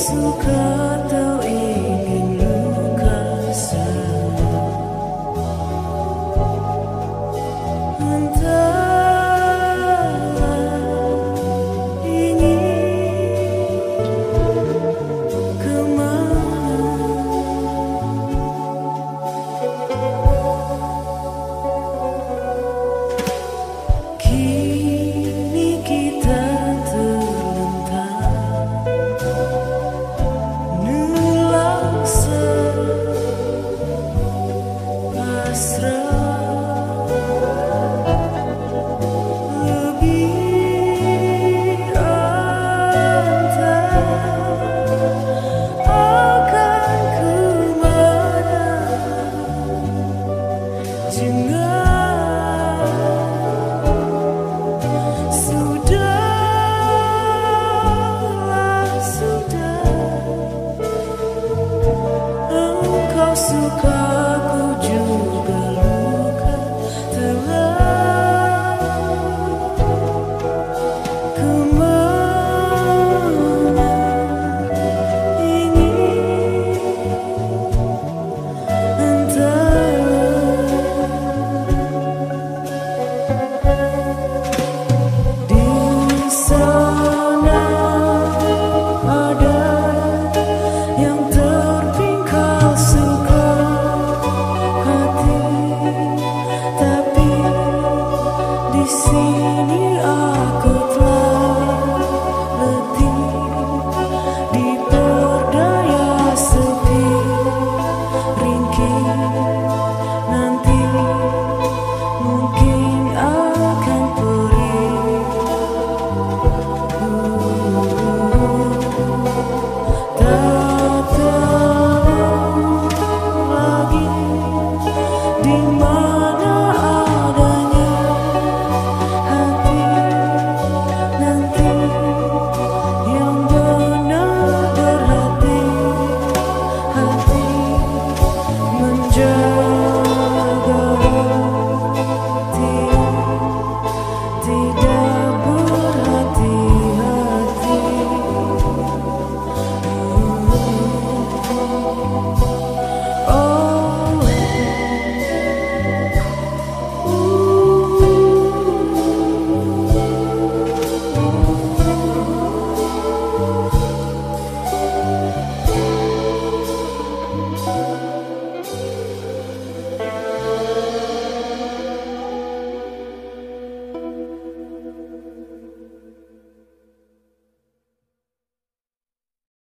Suka suka sim.